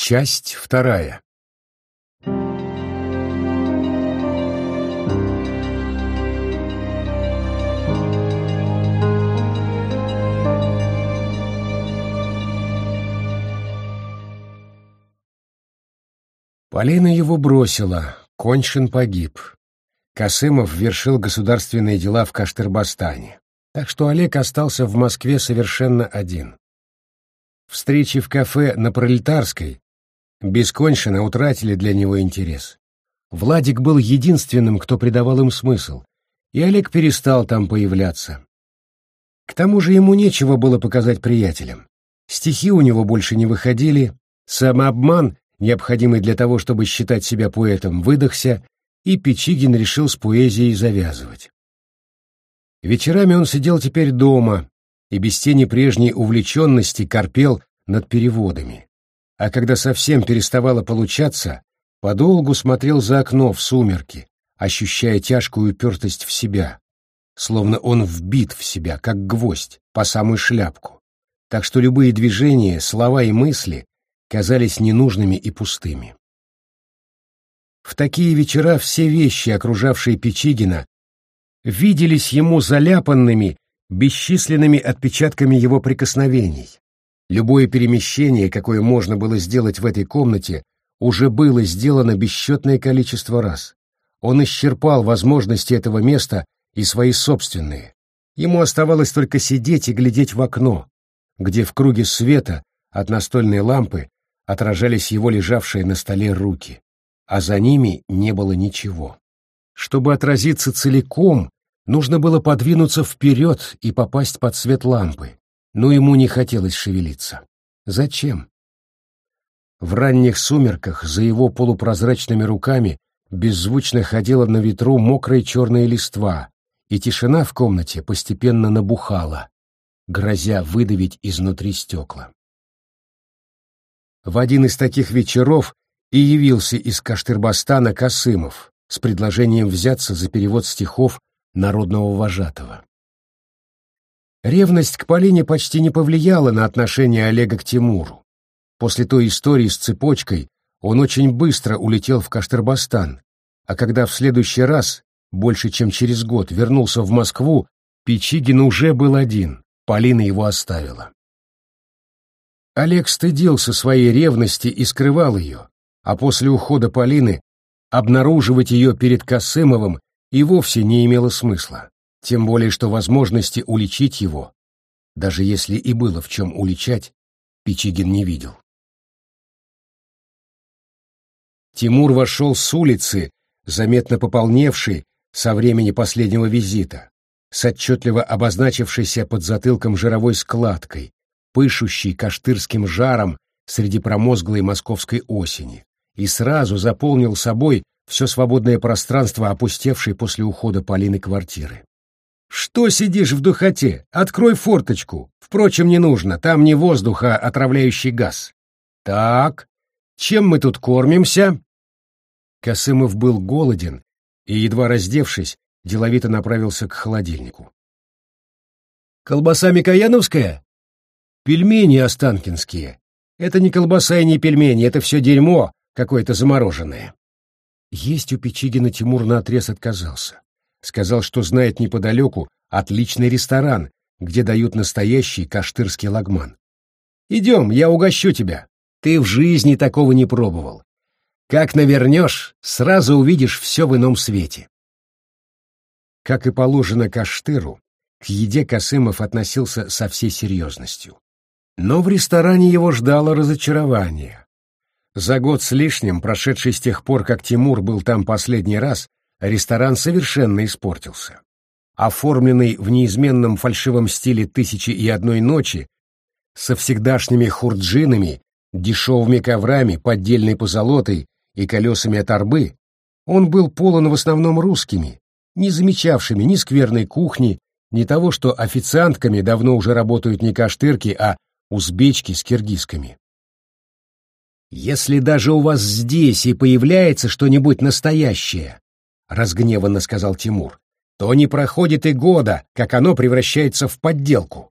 Часть вторая. Полина его бросила, Коньшин погиб. Касымов вершил государственные дела в Каштырбастане, так что Олег остался в Москве совершенно один. Встречи в кафе на Пролетарской бесконечно утратили для него интерес. Владик был единственным, кто придавал им смысл, и Олег перестал там появляться. К тому же ему нечего было показать приятелям. Стихи у него больше не выходили, самообман, необходимый для того, чтобы считать себя поэтом, выдохся, и Печигин решил с поэзией завязывать. Вечерами он сидел теперь дома, и без тени прежней увлеченности корпел над переводами. А когда совсем переставало получаться, подолгу смотрел за окно в сумерки, ощущая тяжкую упертость в себя, словно он вбит в себя, как гвоздь, по самую шляпку, так что любые движения, слова и мысли казались ненужными и пустыми. В такие вечера все вещи, окружавшие Печигина, виделись ему заляпанными бесчисленными отпечатками его прикосновений. Любое перемещение, какое можно было сделать в этой комнате, уже было сделано бесчетное количество раз. Он исчерпал возможности этого места и свои собственные. Ему оставалось только сидеть и глядеть в окно, где в круге света от настольной лампы отражались его лежавшие на столе руки, а за ними не было ничего. Чтобы отразиться целиком, Нужно было подвинуться вперед и попасть под свет лампы, но ему не хотелось шевелиться. Зачем? В ранних сумерках за его полупрозрачными руками беззвучно ходила на ветру мокрая черная листва, и тишина в комнате постепенно набухала, грозя выдавить изнутри стекла. В один из таких вечеров и явился из Каштырбастана Касымов с предложением взяться за перевод стихов народного вожатого. Ревность к Полине почти не повлияла на отношение Олега к Тимуру. После той истории с цепочкой он очень быстро улетел в Каштырбастан, а когда в следующий раз, больше чем через год, вернулся в Москву, Печигин уже был один, Полина его оставила. Олег стыдился своей ревности и скрывал ее, а после ухода Полины обнаруживать ее перед Косымовым и вовсе не имело смысла, тем более что возможности уличить его, даже если и было в чем уличать, Пичигин не видел. Тимур вошел с улицы, заметно пополневший со времени последнего визита, с отчетливо обозначившейся под затылком жировой складкой, пышущей каштырским жаром среди промозглой московской осени, и сразу заполнил собой все свободное пространство, опустевшей после ухода Полины квартиры. «Что сидишь в духоте? Открой форточку. Впрочем, не нужно, там не воздух, а отравляющий газ. Так, чем мы тут кормимся?» Косымов был голоден и, едва раздевшись, деловито направился к холодильнику. «Колбаса Микояновская?» «Пельмени останкинские. Это не колбаса и не пельмени, это все дерьмо какое-то замороженное». Есть у Печигина Тимур наотрез отказался. Сказал, что знает неподалеку отличный ресторан, где дают настоящий каштырский лагман. «Идем, я угощу тебя. Ты в жизни такого не пробовал. Как навернешь, сразу увидишь все в ином свете». Как и положено Каштыру, к еде Косымов относился со всей серьезностью. Но в ресторане его ждало разочарование. За год с лишним, прошедший с тех пор, как Тимур был там последний раз, ресторан совершенно испортился. Оформленный в неизменном фальшивом стиле «Тысячи и одной ночи», со всегдашними хурджинами, дешевыми коврами, поддельной позолотой и колесами от арбы, он был полон в основном русскими, не замечавшими ни скверной кухни, ни того, что официантками давно уже работают не каштырки, а узбечки с киргизками. «Если даже у вас здесь и появляется что-нибудь настоящее», — разгневанно сказал Тимур, «то не проходит и года, как оно превращается в подделку».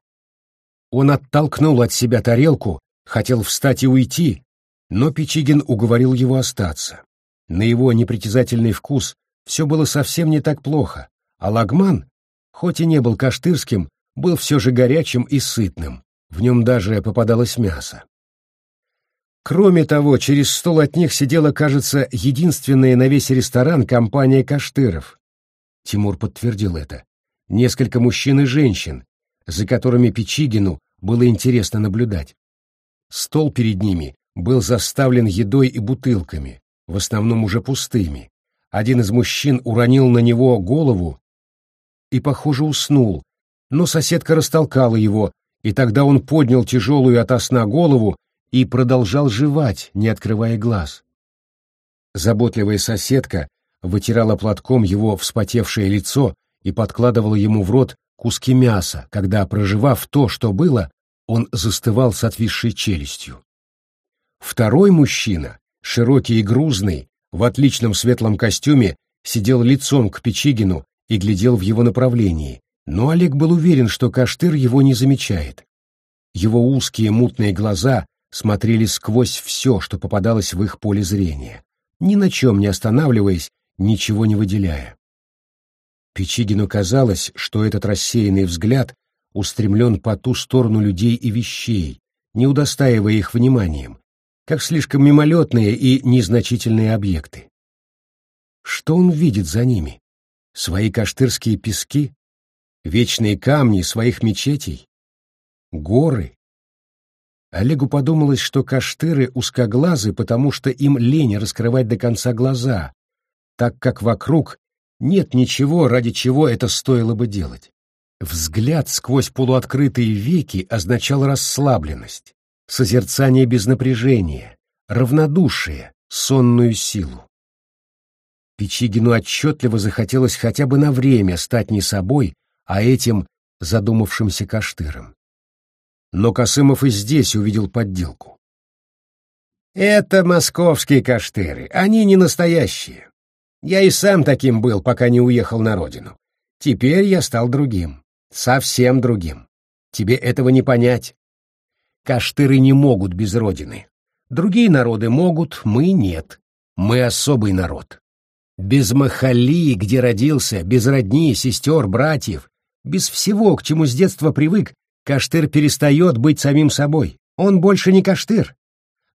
Он оттолкнул от себя тарелку, хотел встать и уйти, Но Пичигин уговорил его остаться. На его непритязательный вкус все было совсем не так плохо, а лагман, хоть и не был каштырским, был все же горячим и сытным, в нем даже попадалось мясо. Кроме того, через стол от них сидела, кажется, единственная на весь ресторан компания каштыров. Тимур подтвердил это. Несколько мужчин и женщин, за которыми Печигину было интересно наблюдать. Стол перед ними был заставлен едой и бутылками, в основном уже пустыми. Один из мужчин уронил на него голову и, похоже, уснул, но соседка растолкала его, и тогда он поднял тяжелую ото сна голову и продолжал жевать, не открывая глаз. Заботливая соседка вытирала платком его вспотевшее лицо и подкладывала ему в рот куски мяса, когда, проживав то, что было, он застывал с отвисшей челюстью. Второй мужчина, широкий и грузный, в отличном светлом костюме, сидел лицом к Печигину и глядел в его направлении, но Олег был уверен, что Каштыр его не замечает. Его узкие мутные глаза смотрели сквозь все, что попадалось в их поле зрения, ни на чем не останавливаясь, ничего не выделяя. Печигину казалось, что этот рассеянный взгляд устремлен по ту сторону людей и вещей, не удостаивая их вниманием, как слишком мимолетные и незначительные объекты. Что он видит за ними? Свои каштырские пески? Вечные камни своих мечетей? Горы? Олегу подумалось, что каштыры узкоглазы, потому что им лень раскрывать до конца глаза, так как вокруг нет ничего, ради чего это стоило бы делать. Взгляд сквозь полуоткрытые веки означал расслабленность, созерцание без напряжения, равнодушие, сонную силу. Печигину отчетливо захотелось хотя бы на время стать не собой, а этим задумавшимся каштыром. Но Косымов и здесь увидел подделку. «Это московские каштыры, они не настоящие. Я и сам таким был, пока не уехал на родину. Теперь я стал другим. Совсем другим. Тебе этого не понять. Каштыры не могут без родины. Другие народы могут, мы нет. Мы особый народ. Без махали, где родился, без родни, сестер, братьев, без всего, к чему с детства привык, Каштыр перестает быть самим собой. Он больше не Каштыр.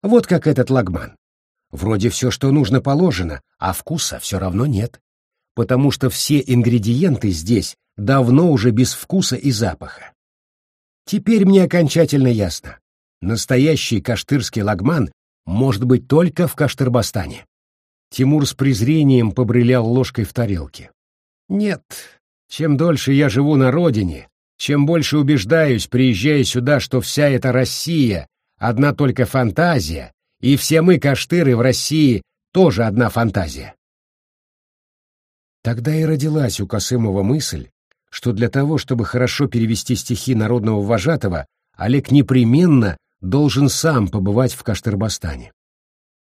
Вот как этот лагман. Вроде все, что нужно, положено, а вкуса все равно нет. Потому что все ингредиенты здесь давно уже без вкуса и запаха. Теперь мне окончательно ясно. Настоящий каштырский лагман может быть только в Каштырбастане. Тимур с презрением побрылял ложкой в тарелке. Нет, чем дольше я живу на родине, чем больше убеждаюсь, приезжая сюда, что вся эта Россия — одна только фантазия, и все мы, каштыры, в России тоже одна фантазия. Тогда и родилась у Косымова мысль, что для того, чтобы хорошо перевести стихи народного вожатого, Олег непременно должен сам побывать в Каштырбастане.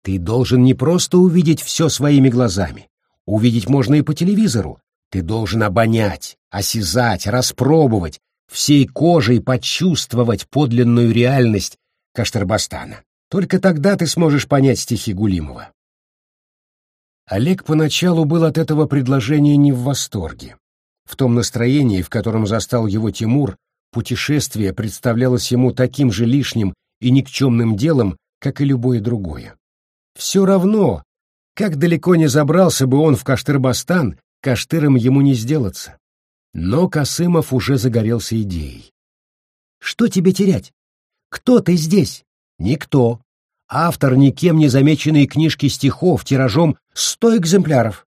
Ты должен не просто увидеть все своими глазами, увидеть можно и по телевизору, ты должен обонять, осязать, распробовать, всей кожей почувствовать подлинную реальность Каштырбастана. Только тогда ты сможешь понять стихи Гулимова. Олег поначалу был от этого предложения не в восторге. В том настроении, в котором застал его Тимур, путешествие представлялось ему таким же лишним и никчемным делом, как и любое другое. Все равно, как далеко не забрался бы он в Каштырбастан, Каштыром ему не сделаться. Но Касымов уже загорелся идеей. «Что тебе терять? Кто ты здесь? Никто. Автор никем не замеченной книжки стихов тиражом сто экземпляров.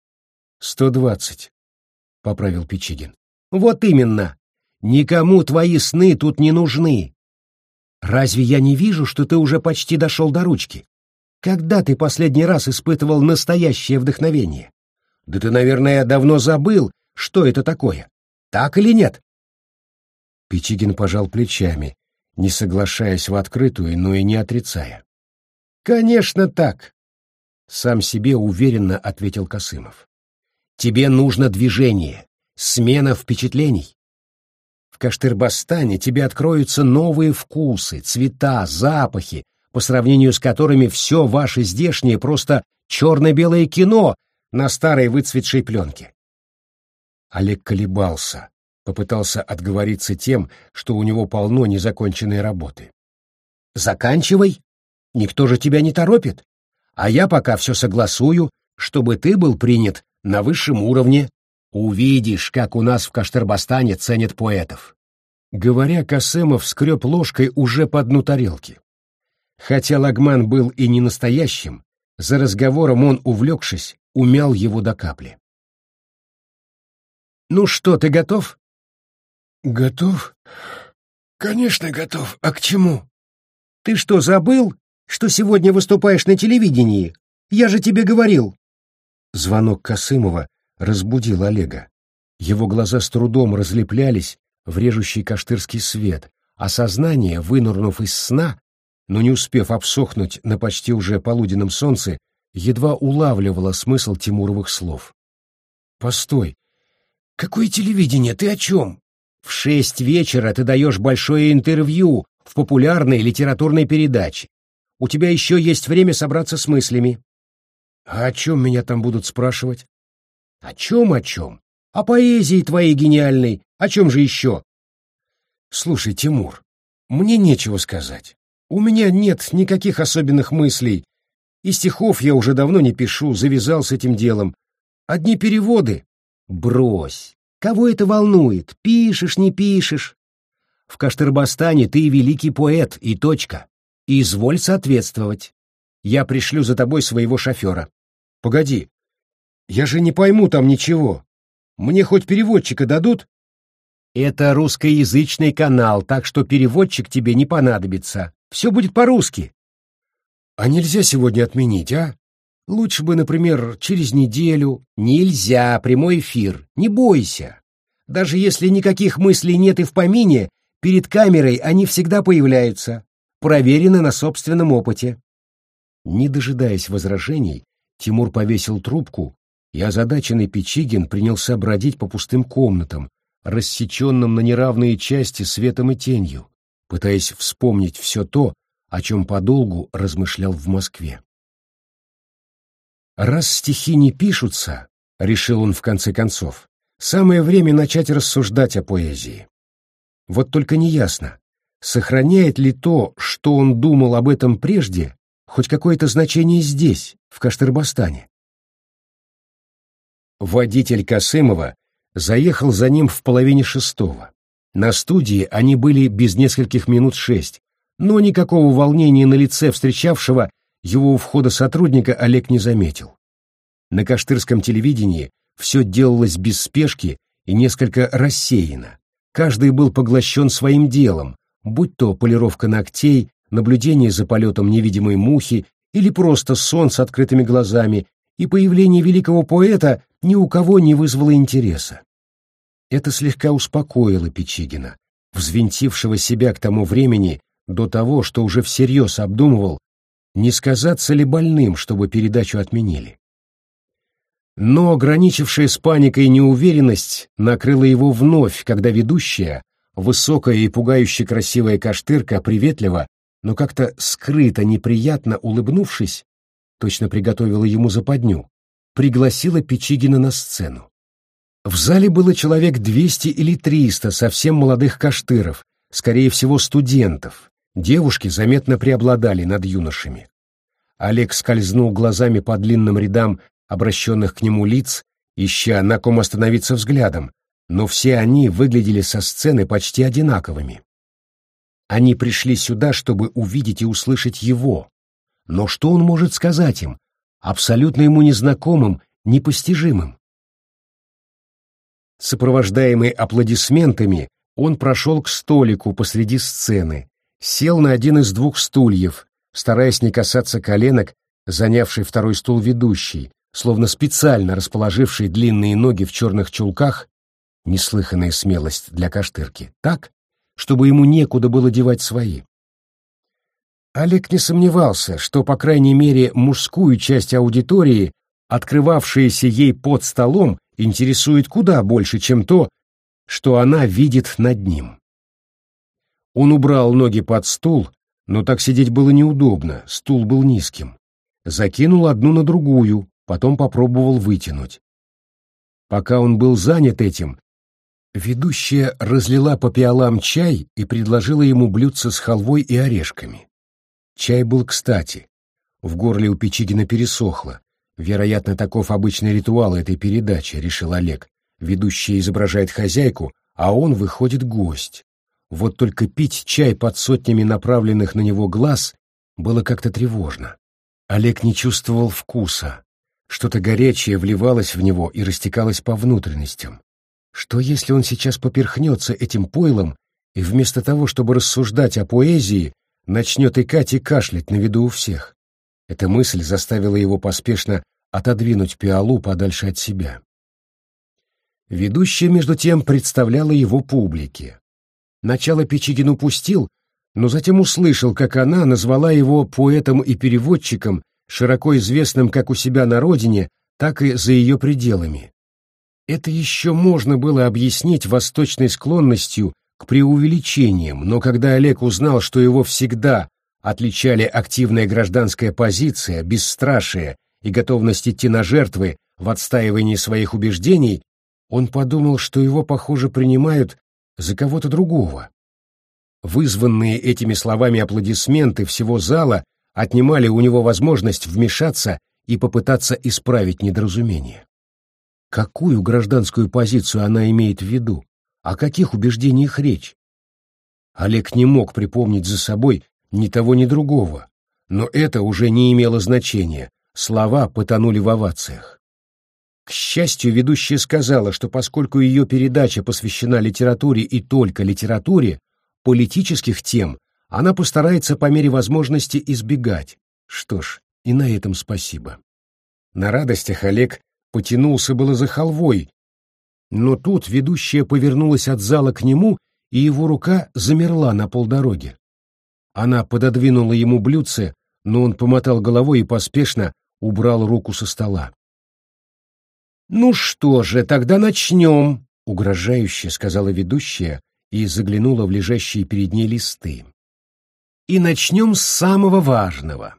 Сто двадцать, — поправил Печигин. Вот именно. Никому твои сны тут не нужны. Разве я не вижу, что ты уже почти дошел до ручки? Когда ты последний раз испытывал настоящее вдохновение? Да ты, наверное, давно забыл, что это такое. Так или нет? Печигин пожал плечами, не соглашаясь в открытую, но и не отрицая. «Конечно так», — сам себе уверенно ответил Косымов. «Тебе нужно движение, смена впечатлений. В Каштырбастане тебе откроются новые вкусы, цвета, запахи, по сравнению с которыми все ваше здешнее просто черно-белое кино на старой выцветшей пленке. Олег колебался, попытался отговориться тем, что у него полно незаконченной работы. «Заканчивай, никто же тебя не торопит, а я пока все согласую, чтобы ты был принят на высшем уровне. Увидишь, как у нас в Каштырбастане ценят поэтов». Говоря, Касымов скреб ложкой уже по дну тарелки. Хотя Лагман был и не настоящим, за разговором он, увлекшись, умял его до капли. «Ну что, ты готов?» «Готов? Конечно, готов. А к чему?» «Ты что, забыл, что сегодня выступаешь на телевидении? Я же тебе говорил!» Звонок Касымова разбудил Олега. Его глаза с трудом разлеплялись в режущий каштырский свет, а сознание, вынурнув из сна, но не успев обсохнуть на почти уже полуденном солнце, едва улавливало смысл Тимуровых слов. «Постой! Какое телевидение? Ты о чем?» «В шесть вечера ты даешь большое интервью в популярной литературной передаче. У тебя еще есть время собраться с мыслями». «А о чем меня там будут спрашивать?» «О чем, о чем? О поэзии твоей гениальной. О чем же еще?» «Слушай, Тимур, мне нечего сказать. У меня нет никаких особенных мыслей, и стихов я уже давно не пишу, завязал с этим делом. Одни переводы. Брось. Кого это волнует? Пишешь, не пишешь. В Каштырбастане ты великий поэт, и точка. Изволь соответствовать. Я пришлю за тобой своего шофера. Погоди. Я же не пойму там ничего. Мне хоть переводчика дадут? Это русскоязычный канал, так что переводчик тебе не понадобится. Все будет по-русски. А нельзя сегодня отменить, а? Лучше бы, например, через неделю. Нельзя, прямой эфир. Не бойся. Даже если никаких мыслей нет и в помине, перед камерой они всегда появляются. Проверено на собственном опыте. Не дожидаясь возражений, Тимур повесил трубку, и озадаченный Печигин принялся бродить по пустым комнатам, рассеченным на неравные части светом и тенью, пытаясь вспомнить все то, о чем подолгу размышлял в Москве. «Раз стихи не пишутся, — решил он в конце концов, — самое время начать рассуждать о поэзии. Вот только неясно, сохраняет ли то, что он думал об этом прежде, хоть какое-то значение здесь, в Каштырбастане. Водитель Касымова заехал за ним в половине шестого. На студии они были без нескольких минут шесть, но никакого волнения на лице встречавшего его у входа сотрудника Олег не заметил. На каштырском телевидении все делалось без спешки и несколько рассеяно. Каждый был поглощен своим делом, будь то полировка ногтей, наблюдение за полетом невидимой мухи или просто сон с открытыми глазами, и появление великого поэта ни у кого не вызвало интереса. Это слегка успокоило Печигина, взвинтившего себя к тому времени до того, что уже всерьез обдумывал, не сказаться ли больным, чтобы передачу отменили. Но ограничившая с паникой неуверенность накрыла его вновь, когда ведущая, высокая и пугающе красивая каштырка, приветливо, но как-то скрыто неприятно улыбнувшись, точно приготовила ему западню, пригласила Печигина на сцену. В зале было человек двести или триста совсем молодых каштыров, скорее всего, студентов. Девушки заметно преобладали над юношами. Олег скользнул глазами по длинным рядам обращенных к нему лиц, ища на ком остановиться взглядом, но все они выглядели со сцены почти одинаковыми. Они пришли сюда, чтобы увидеть и услышать его. Но что он может сказать им, абсолютно ему незнакомым, непостижимым? Сопровождаемый аплодисментами, он прошел к столику посреди сцены, сел на один из двух стульев, стараясь не касаться коленок, занявший второй стул ведущий, словно специально расположивший длинные ноги в черных чулках, неслыханная смелость для каштырки, так, чтобы ему некуда было девать свои. Олег не сомневался, что, по крайней мере, мужскую часть аудитории, открывавшаяся ей под столом, интересует куда больше, чем то, что она видит над ним. Он убрал ноги под стул, Но так сидеть было неудобно, стул был низким. Закинул одну на другую, потом попробовал вытянуть. Пока он был занят этим, ведущая разлила по пиалам чай и предложила ему блюдце с халвой и орешками. Чай был кстати. В горле у Печигина пересохло. Вероятно, таков обычный ритуал этой передачи, решил Олег. Ведущая изображает хозяйку, а он выходит гость. Вот только пить чай под сотнями направленных на него глаз было как-то тревожно. Олег не чувствовал вкуса. Что-то горячее вливалось в него и растекалось по внутренностям. Что если он сейчас поперхнется этим пойлом и вместо того, чтобы рассуждать о поэзии, начнет икать и кашлять на виду у всех? Эта мысль заставила его поспешно отодвинуть пиалу подальше от себя. Ведущая, между тем, представляла его публике. Начало Печигин упустил, но затем услышал, как она назвала его поэтом и переводчиком, широко известным как у себя на родине, так и за ее пределами. Это еще можно было объяснить восточной склонностью к преувеличениям, но когда Олег узнал, что его всегда отличали активная гражданская позиция, бесстрашие и готовность идти на жертвы в отстаивании своих убеждений, он подумал, что его, похоже, принимают за кого-то другого. Вызванные этими словами аплодисменты всего зала отнимали у него возможность вмешаться и попытаться исправить недоразумение. Какую гражданскую позицию она имеет в виду? О каких убеждениях речь? Олег не мог припомнить за собой ни того, ни другого, но это уже не имело значения, слова потонули в овациях. К счастью, ведущая сказала, что поскольку ее передача посвящена литературе и только литературе, политических тем она постарается по мере возможности избегать. Что ж, и на этом спасибо. На радостях Олег потянулся было за халвой, но тут ведущая повернулась от зала к нему, и его рука замерла на полдороги. Она пододвинула ему блюдце, но он помотал головой и поспешно убрал руку со стола. «Ну что же, тогда начнем», — угрожающе сказала ведущая и заглянула в лежащие перед ней листы. «И начнем с самого важного.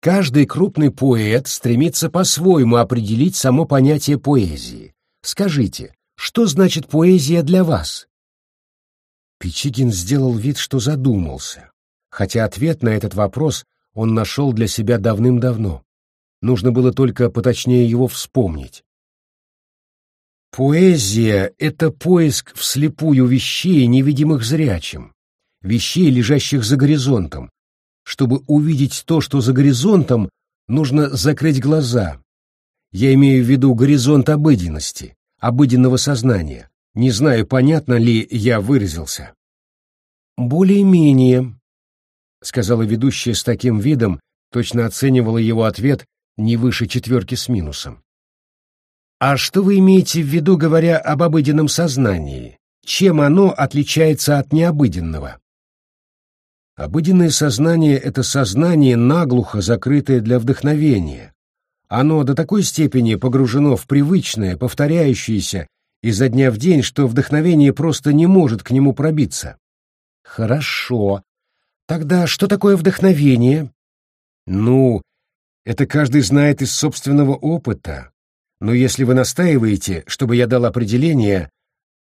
Каждый крупный поэт стремится по-своему определить само понятие поэзии. Скажите, что значит поэзия для вас?» Печигин сделал вид, что задумался, хотя ответ на этот вопрос он нашел для себя давным-давно. Нужно было только поточнее его вспомнить. Поэзия — это поиск вслепую вещей, невидимых зрячим, вещей, лежащих за горизонтом. Чтобы увидеть то, что за горизонтом, нужно закрыть глаза. Я имею в виду горизонт обыденности, обыденного сознания. Не знаю, понятно ли я выразился. «Более-менее», — сказала ведущая с таким видом, точно оценивала его ответ не выше четверки с минусом. А что вы имеете в виду, говоря об обыденном сознании? Чем оно отличается от необыденного? Обыденное сознание — это сознание, наглухо закрытое для вдохновения. Оно до такой степени погружено в привычное, повторяющееся изо дня в день, что вдохновение просто не может к нему пробиться. Хорошо. Тогда что такое вдохновение? Ну, это каждый знает из собственного опыта, но если вы настаиваете, чтобы я дал определение,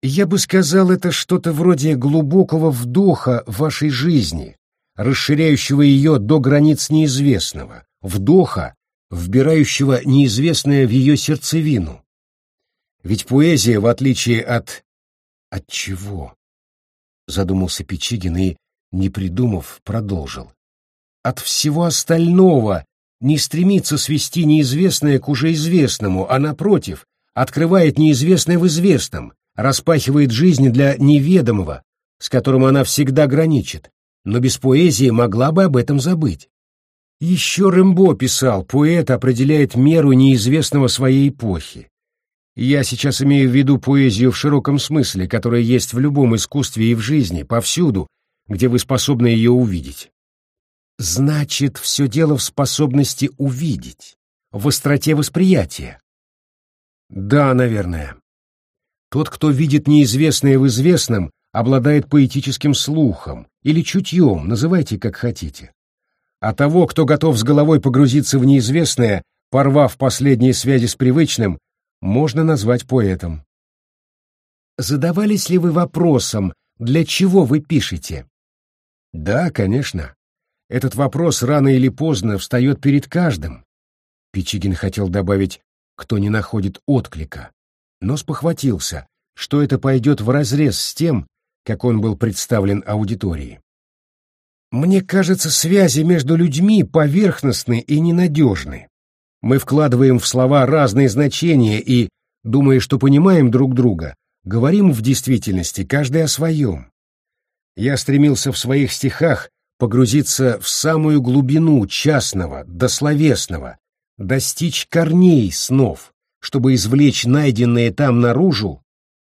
я бы сказал, это что-то вроде глубокого вдоха вашей жизни, расширяющего ее до границ неизвестного, вдоха, вбирающего неизвестное в ее сердцевину. Ведь поэзия, в отличие от... От чего? Задумался Печигин и, не придумав, продолжил. От всего остального, не стремится свести неизвестное к уже известному, а, напротив, открывает неизвестное в известном, распахивает жизнь для неведомого, с которым она всегда граничит, но без поэзии могла бы об этом забыть. Еще Рэмбо писал, поэт определяет меру неизвестного своей эпохи. Я сейчас имею в виду поэзию в широком смысле, которая есть в любом искусстве и в жизни, повсюду, где вы способны ее увидеть. Значит, все дело в способности увидеть, в остроте восприятия. Да, наверное. Тот, кто видит неизвестное в известном, обладает поэтическим слухом или чутьем, называйте как хотите. А того, кто готов с головой погрузиться в неизвестное, порвав последние связи с привычным, можно назвать поэтом. Задавались ли вы вопросом, для чего вы пишете? Да, конечно. Этот вопрос рано или поздно встает перед каждым. Пичигин хотел добавить «кто не находит отклика», но спохватился, что это пойдет вразрез с тем, как он был представлен аудитории. Мне кажется, связи между людьми поверхностны и ненадежны. Мы вкладываем в слова разные значения и, думая, что понимаем друг друга, говорим в действительности каждый о своем. Я стремился в своих стихах погрузиться в самую глубину частного, дословесного, достичь корней снов, чтобы извлечь найденное там наружу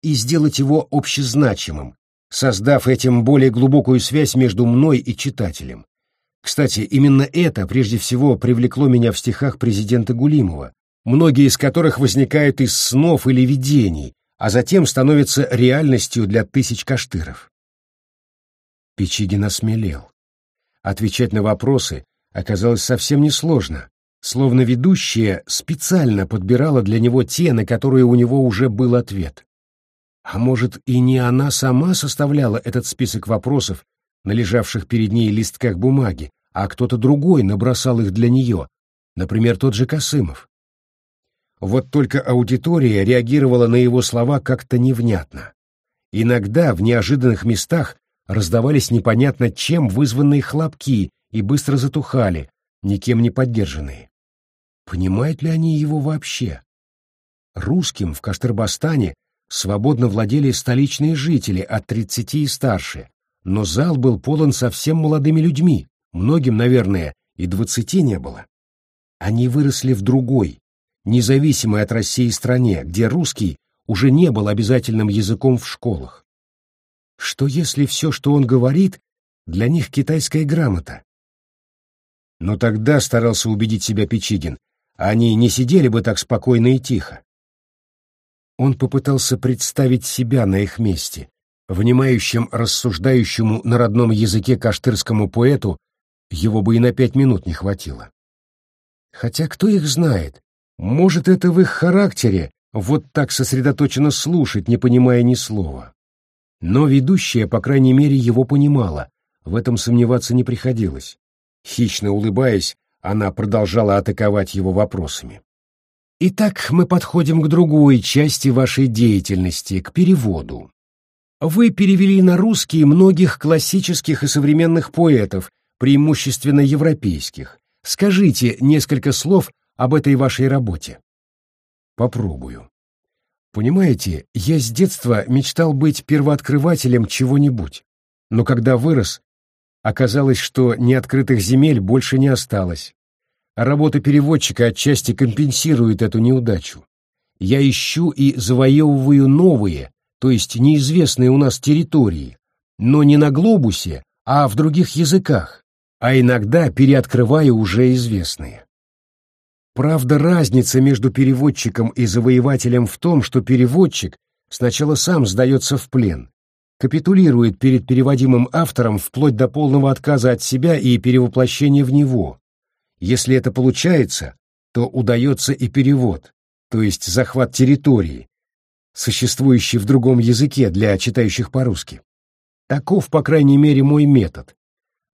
и сделать его общезначимым, создав этим более глубокую связь между мной и читателем. Кстати, именно это прежде всего привлекло меня в стихах президента Гулимова, многие из которых возникают из снов или видений, а затем становятся реальностью для тысяч каштыров. Печигин осмелел. Отвечать на вопросы оказалось совсем несложно, словно ведущая специально подбирала для него те, на которые у него уже был ответ. А может, и не она сама составляла этот список вопросов, на лежавших перед ней листках бумаги, а кто-то другой набросал их для нее, например, тот же Косымов. Вот только аудитория реагировала на его слова как-то невнятно. Иногда в неожиданных местах раздавались непонятно чем вызванные хлопки и быстро затухали, никем не поддержанные. Понимают ли они его вообще? Русским в Каштырбастане свободно владели столичные жители от 30 и старше, но зал был полон совсем молодыми людьми, многим, наверное, и двадцати не было. Они выросли в другой, независимой от России стране, где русский уже не был обязательным языком в школах. Что если все, что он говорит, для них китайская грамота? Но тогда старался убедить себя Печигин, они не сидели бы так спокойно и тихо. Он попытался представить себя на их месте, внимающим, рассуждающему на родном языке каштырскому поэту, его бы и на пять минут не хватило. Хотя кто их знает, может, это в их характере вот так сосредоточенно слушать, не понимая ни слова. Но ведущая, по крайней мере, его понимала, в этом сомневаться не приходилось. Хищно улыбаясь, она продолжала атаковать его вопросами. Итак, мы подходим к другой части вашей деятельности, к переводу. Вы перевели на русский многих классических и современных поэтов, преимущественно европейских. Скажите несколько слов об этой вашей работе? Попробую. Понимаете, я с детства мечтал быть первооткрывателем чего-нибудь, но когда вырос, оказалось, что неоткрытых земель больше не осталось. А работа переводчика отчасти компенсирует эту неудачу. Я ищу и завоевываю новые, то есть неизвестные у нас территории, но не на глобусе, а в других языках, а иногда переоткрываю уже известные. Правда, разница между переводчиком и завоевателем в том, что переводчик сначала сам сдается в плен, капитулирует перед переводимым автором вплоть до полного отказа от себя и перевоплощения в него. Если это получается, то удается и перевод, то есть захват территории, существующей в другом языке для читающих по-русски. Таков, по крайней мере, мой метод.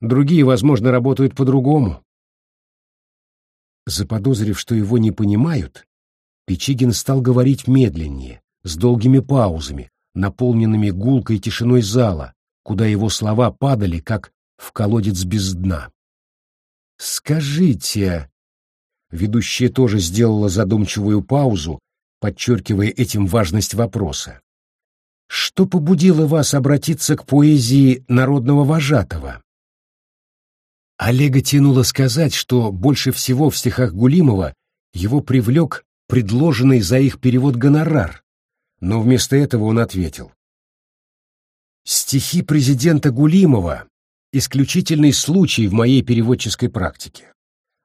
Другие, возможно, работают по-другому. Заподозрив, что его не понимают, Печигин стал говорить медленнее, с долгими паузами, наполненными гулкой тишиной зала, куда его слова падали, как в колодец без дна. «Скажите...» Ведущая тоже сделала задумчивую паузу, подчеркивая этим важность вопроса. «Что побудило вас обратиться к поэзии народного вожатого?» Олега тянуло сказать, что больше всего в стихах Гулимова его привлек предложенный за их перевод гонорар, но вместо этого он ответил. «Стихи президента Гулимова — исключительный случай в моей переводческой практике.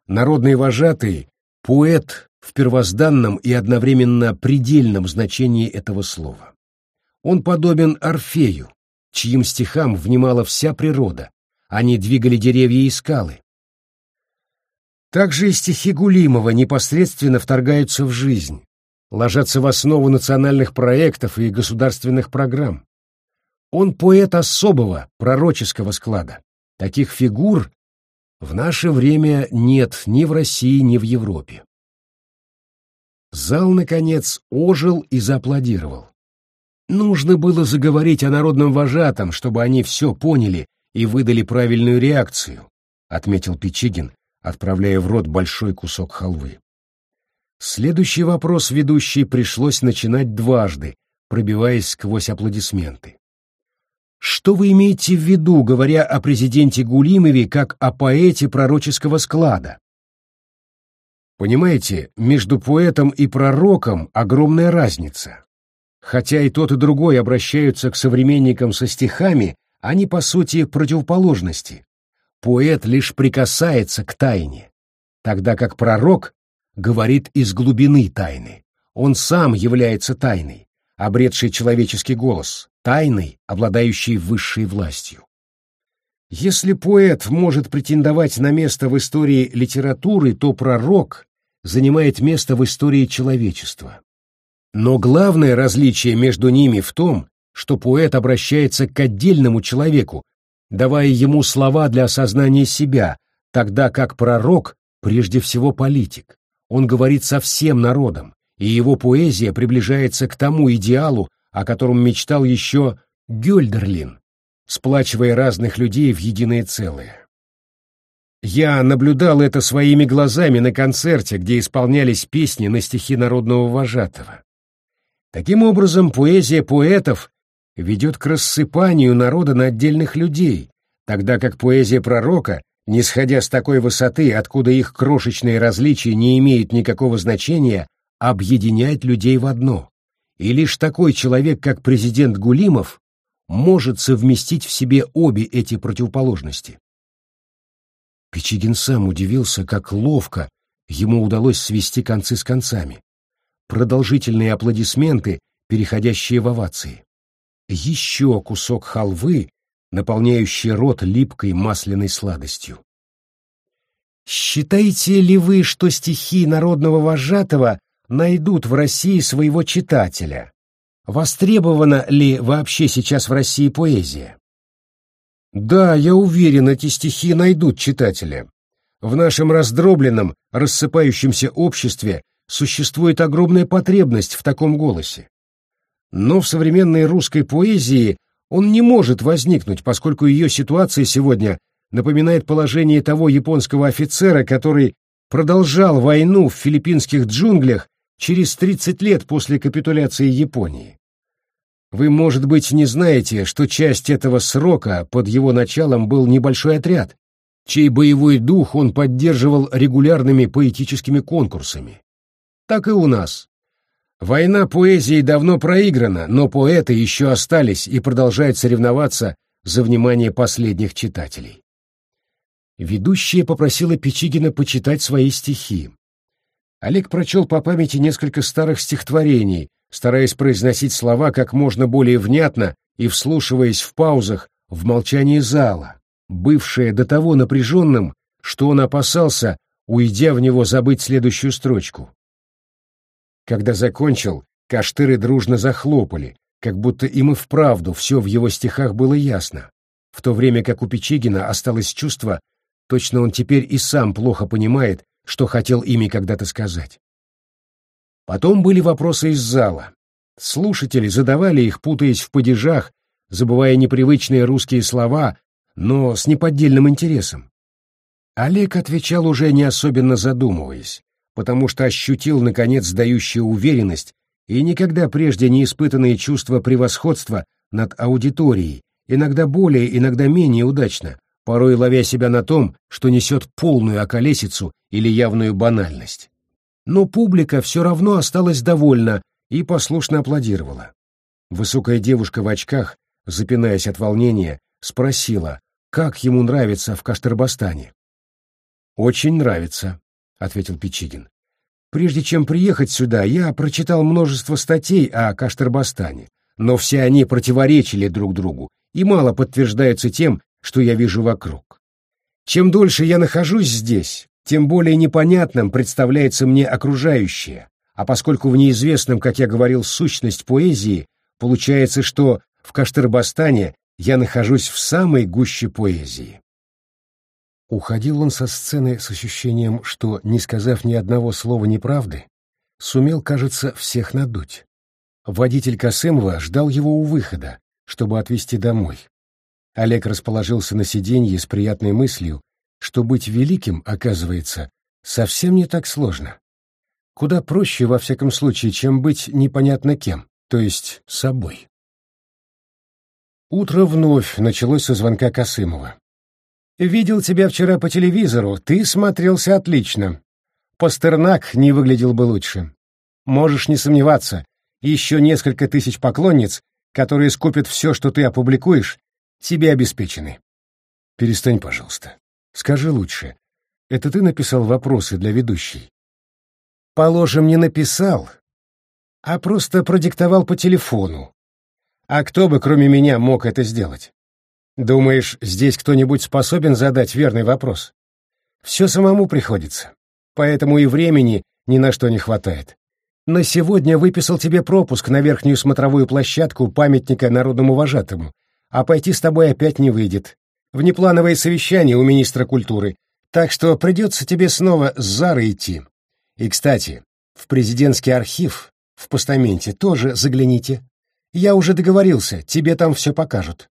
Народный вожатый — поэт в первозданном и одновременно предельном значении этого слова. Он подобен Орфею, чьим стихам внимала вся природа. Они двигали деревья и скалы. Также и стихи Гулимова непосредственно вторгаются в жизнь, ложатся в основу национальных проектов и государственных программ. Он поэт особого, пророческого склада. Таких фигур в наше время нет ни в России, ни в Европе. Зал, наконец, ожил и зааплодировал. Нужно было заговорить о народном вожатом, чтобы они все поняли и выдали правильную реакцию, отметил Печигин, отправляя в рот большой кусок халвы. Следующий вопрос ведущий пришлось начинать дважды, пробиваясь сквозь аплодисменты. Что вы имеете в виду, говоря о президенте Гулимове как о поэте пророческого склада? Понимаете, между поэтом и пророком огромная разница. Хотя и тот, и другой обращаются к современникам со стихами, они, по сути, противоположности. Поэт лишь прикасается к тайне, тогда как пророк говорит из глубины тайны. Он сам является тайной, обретший человеческий голос, тайной, обладающей высшей властью. Если поэт может претендовать на место в истории литературы, то пророк занимает место в истории человечества. Но главное различие между ними в том, что поэт обращается к отдельному человеку, давая ему слова для осознания себя, тогда как пророк прежде всего политик. Он говорит со всем народом, и его поэзия приближается к тому идеалу, о котором мечтал еще Гёльдерлин, сплачивая разных людей в единое целое. Я наблюдал это своими глазами на концерте, где исполнялись песни на стихи народного вожатого. Таким образом, поэзия поэтов ведет к рассыпанию народа на отдельных людей, тогда как поэзия пророка, не сходя с такой высоты, откуда их крошечные различия не имеют никакого значения, объединяет людей в одно. И лишь такой человек, как президент Гулимов, может совместить в себе обе эти противоположности. Печигин сам удивился, как ловко ему удалось свести концы с концами. Продолжительные аплодисменты, переходящие в овации. Еще кусок халвы, наполняющий рот липкой масляной сладостью. Считаете ли вы, что стихи народного вожатого найдут в России своего читателя? Востребована ли вообще сейчас в России поэзия? Да, я уверен, эти стихи найдут читателя. В нашем раздробленном, рассыпающемся обществе существует огромная потребность в таком голосе. Но в современной русской поэзии он не может возникнуть, поскольку ее ситуация сегодня напоминает положение того японского офицера, который продолжал войну в филиппинских джунглях через 30 лет после капитуляции Японии. Вы, может быть, не знаете, что часть этого срока под его началом был небольшой отряд, чей боевой дух он поддерживал регулярными поэтическими конкурсами. Так и у нас. Война поэзии давно проиграна, но поэты еще остались и продолжают соревноваться за внимание последних читателей. Ведущая попросила Печигина почитать свои стихи. Олег прочел по памяти несколько старых стихотворений, стараясь произносить слова как можно более внятно и вслушиваясь в паузах в молчании зала, бывшее до того напряженным, что он опасался, уйдя в него, забыть следующую строчку. Когда закончил, каштыры дружно захлопали, как будто им и вправду все в его стихах было ясно, в то время как у Печигина осталось чувство, точно он теперь и сам плохо понимает, что хотел ими когда-то сказать. Потом были вопросы из зала. Слушатели задавали их, путаясь в падежах, забывая непривычные русские слова, но с неподдельным интересом. Олег отвечал уже не особенно задумываясь, потому что ощутил, наконец, дающую уверенность и никогда прежде не испытанные чувства превосходства над аудиторией, иногда более, иногда менее удачно, порой ловя себя на том, что несет полную околесицу или явную банальность но публика все равно осталась довольна и послушно аплодировала. Высокая девушка в очках, запинаясь от волнения, спросила, как ему нравится в Каштырбастане. «Очень нравится», — ответил Печигин. «Прежде чем приехать сюда, я прочитал множество статей о Каштырбастане, но все они противоречили друг другу и мало подтверждаются тем, что я вижу вокруг. Чем дольше я нахожусь здесь, тем более непонятным представляется мне окружающее, а поскольку в неизвестном, как я говорил, сущность поэзии, получается, что в Каштырбастане я нахожусь в самой гуще поэзии. Уходил он со сцены с ощущением, что, не сказав ни одного слова неправды, сумел, кажется, всех надуть. Водитель Касымова ждал его у выхода, чтобы отвезти домой. Олег расположился на сиденье с приятной мыслью, что быть великим, оказывается, совсем не так сложно. Куда проще, во всяком случае, чем быть непонятно кем, то есть собой. Утро вновь началось со звонка Касымова. «Видел тебя вчера по телевизору, ты смотрелся отлично. Пастернак не выглядел бы лучше. Можешь не сомневаться, еще несколько тысяч поклонниц, которые скупят все, что ты опубликуешь, тебе обеспечены. Перестань, пожалуйста. Скажи лучше. Это ты написал вопросы для ведущей? Положим, не написал, а просто продиктовал по телефону. А кто бы, кроме меня, мог это сделать? Думаешь, здесь кто-нибудь способен задать верный вопрос? Все самому приходится. Поэтому и времени ни на что не хватает. На сегодня выписал тебе пропуск на верхнюю смотровую площадку памятника народному вожатому, а пойти с тобой опять не выйдет. Внеплановое совещание у министра культуры, так что придется тебе снова с Зарой идти. И, кстати, в президентский архив в постаменте тоже загляните. Я уже договорился, тебе там все покажут.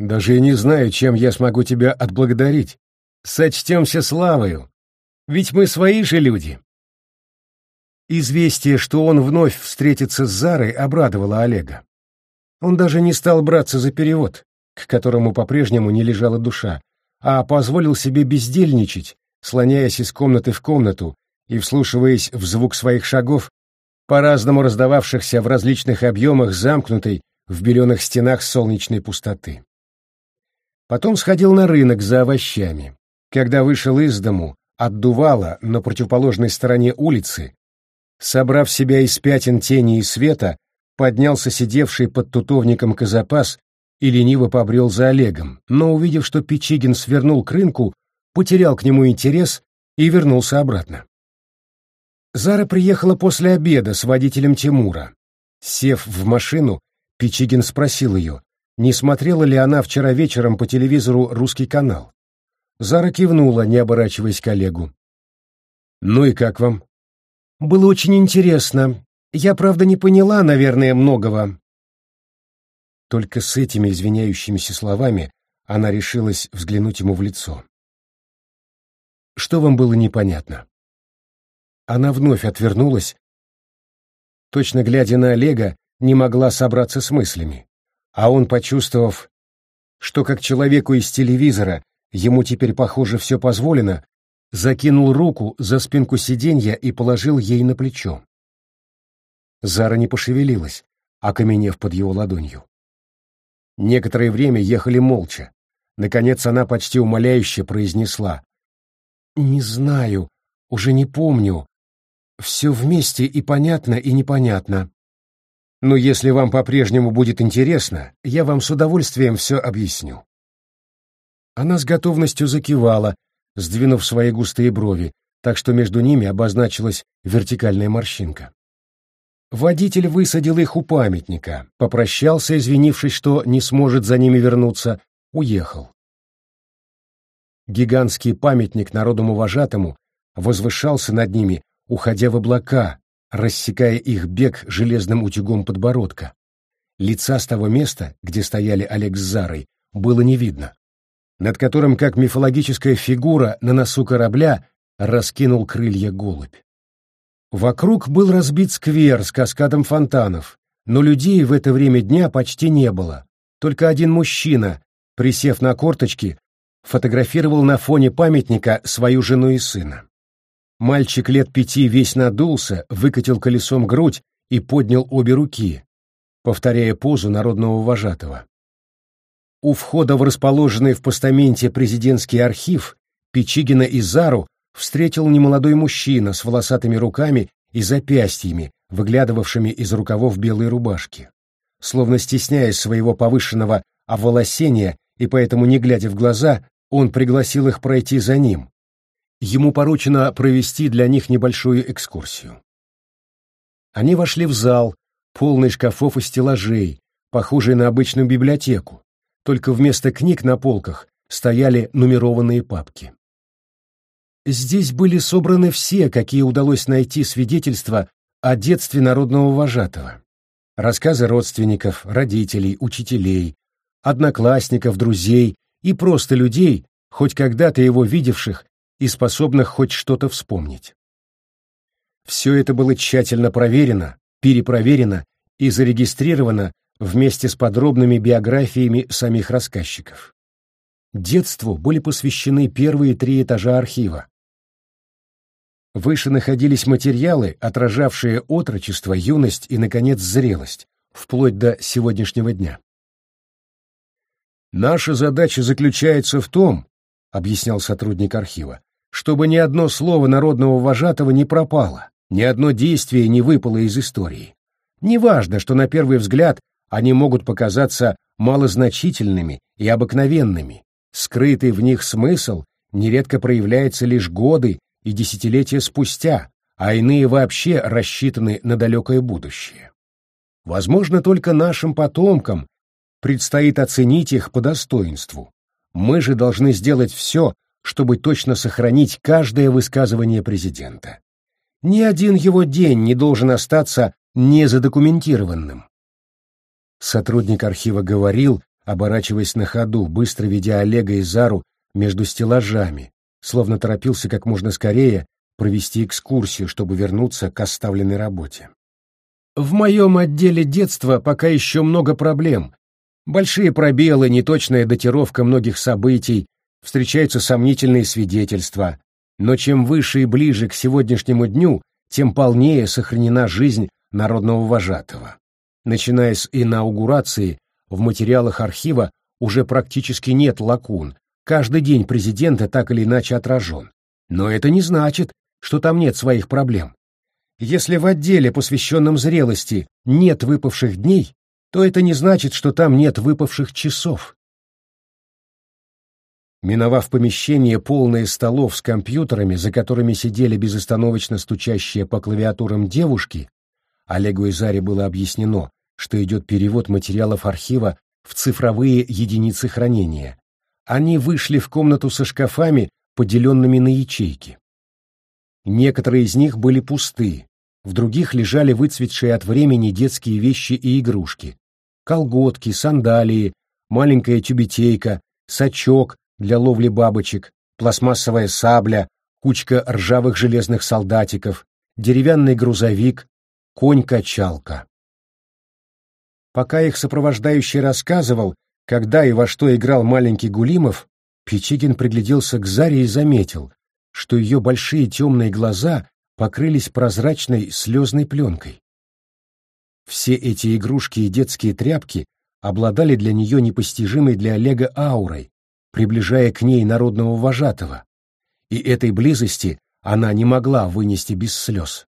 Даже и не знаю, чем я смогу тебя отблагодарить. Сочтемся славою. Ведь мы свои же люди. Известие, что он вновь встретится с Зарой, обрадовало Олега. Он даже не стал браться за перевод, к которому по-прежнему не лежала душа, а позволил себе бездельничать, слоняясь из комнаты в комнату и вслушиваясь в звук своих шагов, по-разному раздававшихся в различных объемах замкнутой в беленых стенах солнечной пустоты. Потом сходил на рынок за овощами. Когда вышел из дому, отдувало на противоположной стороне улицы, Собрав себя из пятен тени и света, поднялся сидевший под тутовником Казапас и лениво побрел за Олегом, но, увидев, что Печигин свернул к рынку, потерял к нему интерес и вернулся обратно. Зара приехала после обеда с водителем Тимура. Сев в машину, Печигин спросил ее, не смотрела ли она вчера вечером по телевизору русский канал. Зара кивнула, не оборачиваясь к Олегу. «Ну и как вам?» Было очень интересно. Я, правда, не поняла, наверное, многого. Только с этими извиняющимися словами она решилась взглянуть ему в лицо. Что вам было непонятно? Она вновь отвернулась, точно глядя на Олега, не могла собраться с мыслями. А он, почувствовав, что как человеку из телевизора ему теперь, похоже, все позволено, закинул руку за спинку сиденья и положил ей на плечо. Зара не пошевелилась, окаменев под его ладонью. Некоторое время ехали молча. Наконец она почти умоляюще произнесла. «Не знаю, уже не помню. Все вместе и понятно, и непонятно. Но если вам по-прежнему будет интересно, я вам с удовольствием все объясню». Она с готовностью закивала, сдвинув свои густые брови, так что между ними обозначилась вертикальная морщинка. Водитель высадил их у памятника, попрощался, извинившись, что не сможет за ними вернуться, уехал. Гигантский памятник народному вожатому возвышался над ними, уходя в облака, рассекая их бег железным утюгом подбородка. Лица с того места, где стояли Олег с Зарой, было не видно над которым, как мифологическая фигура на носу корабля, раскинул крылья голубь. Вокруг был разбит сквер с каскадом фонтанов, но людей в это время дня почти не было. Только один мужчина, присев на корточки, фотографировал на фоне памятника свою жену и сына. Мальчик лет пяти весь надулся, выкатил колесом грудь и поднял обе руки, повторяя позу народного вожатого. У входа в расположенный в постаменте президентский архив Печигина и Зару встретил немолодой мужчина с волосатыми руками и запястьями, выглядывавшими из рукавов белой рубашки. словно стесняясь своего повышенного оволосения, и поэтому, не глядя в глаза, он пригласил их пройти за ним. Ему поручено провести для них небольшую экскурсию. Они вошли в зал, полный шкафов и стеллажей, похожий на обычную библиотеку, только вместо книг на полках стояли нумерованные папки. Здесь были собраны все, какие удалось найти свидетельства о детстве народного вожатого. Рассказы родственников, родителей, учителей, одноклассников, друзей и просто людей, хоть когда-то его видевших и способных хоть что-то вспомнить. Все это было тщательно проверено, перепроверено и зарегистрировано вместе с подробными биографиями самих рассказчиков. Детству были посвящены первые три этажа архива. Выше находились материалы, отражавшие отрочество, юность и, наконец, зрелость, вплоть до сегодняшнего дня. «Наша задача заключается в том, — объяснял сотрудник архива, — чтобы ни одно слово народного вожатого не пропало, ни одно действие не выпало из истории. Неважно, что на первый взгляд они могут показаться малозначительными и обыкновенными, скрытый в них смысл нередко проявляется лишь годы и десятилетия спустя, а иные вообще рассчитаны на далекое будущее. Возможно, только нашим потомкам предстоит оценить их по достоинству. Мы же должны сделать все, чтобы точно сохранить каждое высказывание президента. Ни один его день не должен остаться незадокументированным. Сотрудник архива говорил, оборачиваясь на ходу, быстро ведя Олега и Зару между стеллажами, словно торопился как можно скорее провести экскурсию, чтобы вернуться к оставленной работе. В моем отделе детства пока еще много проблем, Большие пробелы, неточная датировка многих событий, встречаются сомнительные свидетельства. Но чем выше и ближе к сегодняшнему дню, тем полнее сохранена жизнь народного вожатого. Начиная с инаугурации, в материалах архива уже практически нет лакун, каждый день президента так или иначе отражен. Но это не значит, что там нет своих проблем. Если в отделе, посвященном зрелости, нет выпавших дней, то это не значит, что там нет выпавших часов. Миновав помещение, полное столов с компьютерами, за которыми сидели безостановочно стучащие по клавиатурам девушки, Олегу и Заре было объяснено, что идет перевод материалов архива в цифровые единицы хранения. Они вышли в комнату со шкафами, поделенными на ячейки. Некоторые из них были пусты, в других лежали выцветшие от времени детские вещи и игрушки, колготки, сандалии, маленькая тюбетейка, сачок для ловли бабочек, пластмассовая сабля, кучка ржавых железных солдатиков, деревянный грузовик, конь-качалка. Пока их сопровождающий рассказывал, когда и во что играл маленький Гулимов, Печигин пригляделся к Заре и заметил, что ее большие темные глаза покрылись прозрачной слезной пленкой. Все эти игрушки и детские тряпки обладали для нее непостижимой для Олега аурой, приближая к ней народного вожатого. И этой близости она не могла вынести без слез.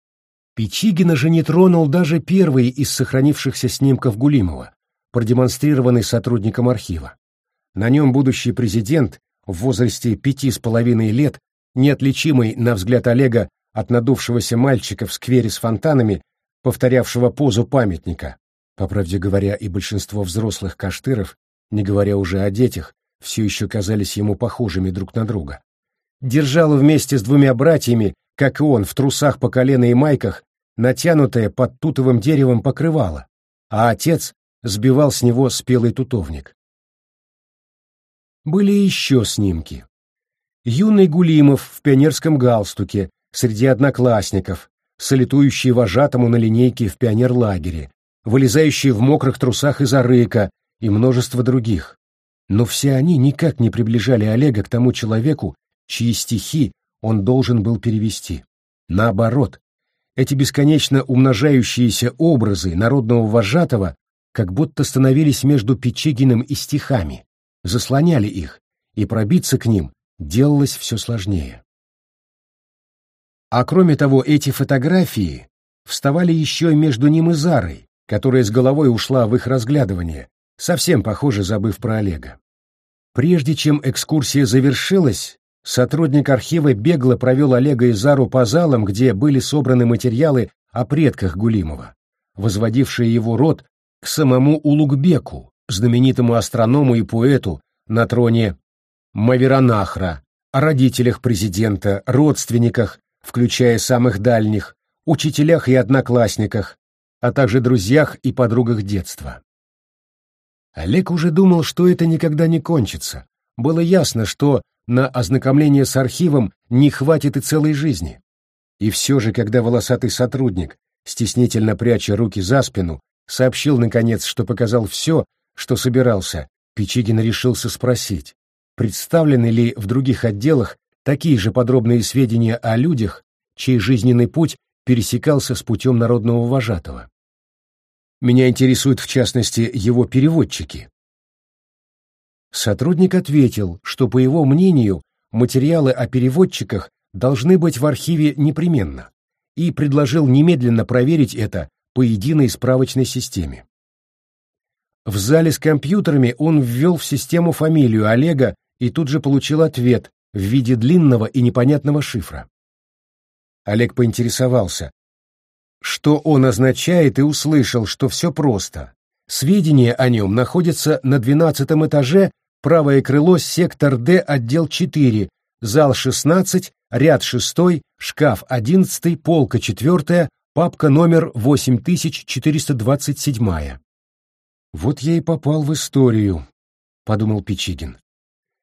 Печигина же не тронул даже первый из сохранившихся снимков Гулимова, продемонстрированный сотрудником архива. На нем будущий президент в возрасте пяти с половиной лет, неотличимый, на взгляд Олега, от надувшегося мальчика в сквере с фонтанами, повторявшего позу памятника. По правде говоря, и большинство взрослых каштыров, не говоря уже о детях, все еще казались ему похожими друг на друга. Держал вместе с двумя братьями, как и он, в трусах по колено и майках, натянутое под тутовым деревом покрывало, а отец сбивал с него спелый тутовник. Были еще снимки. Юный Гулимов в пионерском галстуке, среди одноклассников, салютующие вожатому на линейке в пионерлагере, вылезающие в мокрых трусах из арыка и множество других. Но все они никак не приближали Олега к тому человеку, чьи стихи он должен был перевести. Наоборот, эти бесконечно умножающиеся образы народного вожатого как будто становились между Печигиным и стихами, заслоняли их, и пробиться к ним делалось все сложнее. А кроме того, эти фотографии вставали еще между ним и Зарой, которая с головой ушла в их разглядывание, совсем, похоже, забыв про Олега. Прежде чем экскурсия завершилась, сотрудник архива бегло провел Олега и Зару по залам, где были собраны материалы о предках Гулимова, возводившие его род к самому Улугбеку, знаменитому астроному и поэту на троне Маверанахра, о родителях президента, родственниках, включая самых дальних, учителях и одноклассниках, а также друзьях и подругах детства. Олег уже думал, что это никогда не кончится. Было ясно, что на ознакомление с архивом не хватит и целой жизни. И все же, когда волосатый сотрудник, стеснительно пряча руки за спину, сообщил, наконец, что показал все, что собирался, Печигин решился спросить, представлены ли в других отделах такие же подробные сведения о людях, чей жизненный путь пересекался с путем народного вожатого. Меня интересуют, в частности, его переводчики. Сотрудник ответил, что, по его мнению, материалы о переводчиках должны быть в архиве непременно, и предложил немедленно проверить это по единой справочной системе. В зале с компьютерами он ввел в систему фамилию Олега и тут же получил ответ в виде длинного и непонятного шифра. Олег поинтересовался, что он означает, и услышал, что все просто. Сведения о нем находятся на двенадцатом этаже, правое крыло, сектор Д, отдел 4, зал 16, ряд 6, шкаф 11, полка 4, папка номер 8427. «Вот я и попал в историю», — подумал Печигин.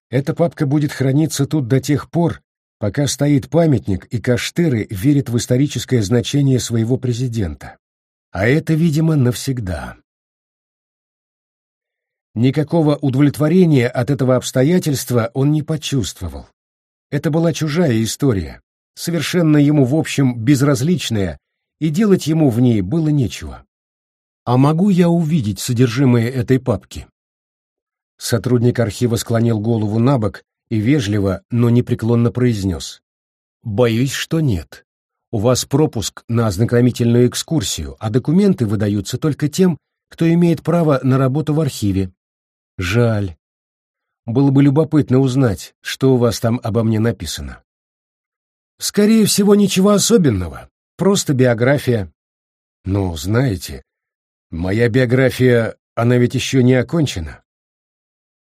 «Эта папка будет храниться тут до тех пор, пока стоит памятник и Каштыры верят в историческое значение своего президента. А это, видимо, навсегда. Никакого удовлетворения от этого обстоятельства он не почувствовал. Это была чужая история, совершенно ему, в общем, безразличная, и делать ему в ней было нечего. А могу я увидеть содержимое этой папки? Сотрудник архива склонил голову на бок и вежливо, но непреклонно произнес. «Боюсь, что нет. У вас пропуск на ознакомительную экскурсию, а документы выдаются только тем, кто имеет право на работу в архиве. Жаль. Было бы любопытно узнать, что у вас там обо мне написано». «Скорее всего, ничего особенного. Просто биография». «Ну, знаете, моя биография, она ведь еще не окончена.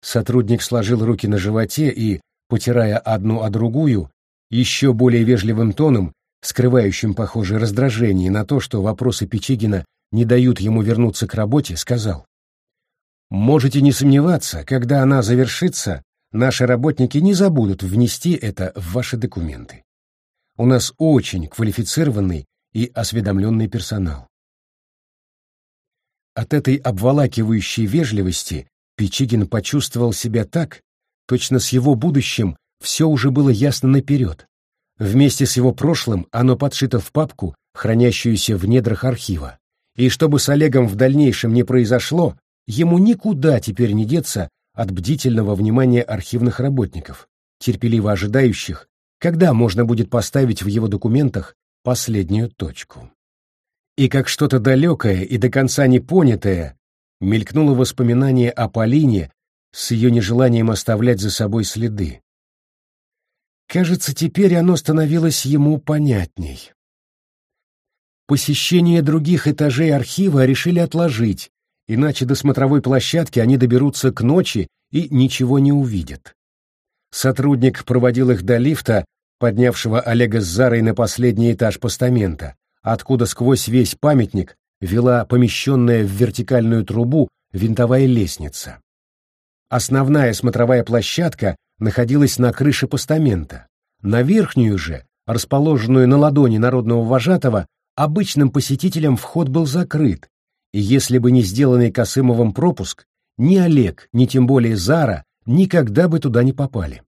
Сотрудник сложил руки на животе и, потирая одну о другую, еще более вежливым тоном, скрывающим, похоже, раздражение на то, что вопросы Печигина не дают ему вернуться к работе, сказал. «Можете не сомневаться, когда она завершится, наши работники не забудут внести это в ваши документы. У нас очень квалифицированный и осведомленный персонал». От этой обволакивающей вежливости Печигин почувствовал себя так, точно с его будущим все уже было ясно наперед. Вместе с его прошлым оно подшито в папку, хранящуюся в недрах архива. И чтобы с Олегом в дальнейшем не произошло, ему никуда теперь не деться от бдительного внимания архивных работников, терпеливо ожидающих, когда можно будет поставить в его документах последнюю точку. И как что-то далекое и до конца непонятое, мелькнуло воспоминание о Полине с ее нежеланием оставлять за собой следы. Кажется, теперь оно становилось ему понятней. Посещение других этажей архива решили отложить, иначе до смотровой площадки они доберутся к ночи и ничего не увидят. Сотрудник проводил их до лифта, поднявшего Олега с Зарой на последний этаж постамента, откуда сквозь весь памятник вела помещенная в вертикальную трубу винтовая лестница. Основная смотровая площадка находилась на крыше постамента. На верхнюю же, расположенную на ладони народного вожатого, обычным посетителям вход был закрыт, и если бы не сделанный Косымовым пропуск, ни Олег, ни тем более Зара никогда бы туда не попали.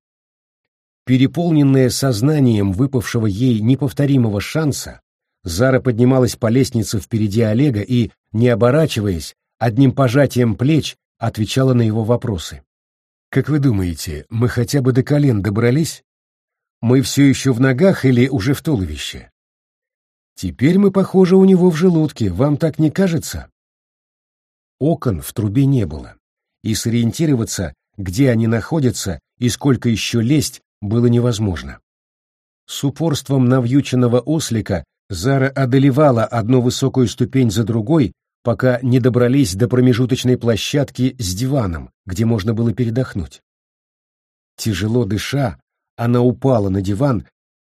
Переполненная сознанием выпавшего ей неповторимого шанса, Зара поднималась по лестнице впереди Олега и, не оборачиваясь, одним пожатием плеч отвечала на его вопросы. «Как вы думаете, мы хотя бы до колен добрались? Мы все еще в ногах или уже в туловище?» «Теперь мы, похоже, у него в желудке, вам так не кажется?» Окон в трубе не было, и сориентироваться, где они находятся и сколько еще лезть, было невозможно. С упорством навьюченного ослика Зара одолевала одну высокую ступень за другой, пока не добрались до промежуточной площадки с диваном, где можно было передохнуть. Тяжело дыша, она упала на диван,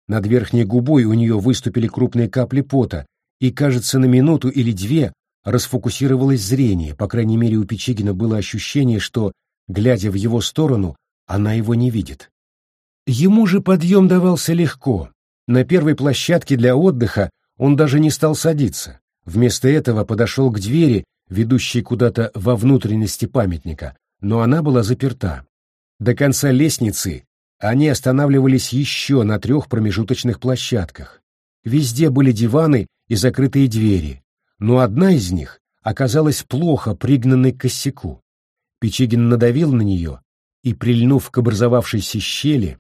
над верхней губой у нее выступили крупные капли пота, и, кажется, на минуту или две расфокусировалось зрение, по крайней мере, у Печигина было ощущение, что, глядя в его сторону, она его не видит. Ему же подъем давался легко. На первой площадке для отдыха он даже не стал садиться. Вместо этого подошел к двери, ведущей куда-то во внутренности памятника, но она была заперта. До конца лестницы они останавливались еще на трех промежуточных площадках. Везде были диваны и закрытые двери, но одна из них оказалась плохо пригнанной к косяку. Печигин надавил на нее и, прильнув к образовавшейся щели,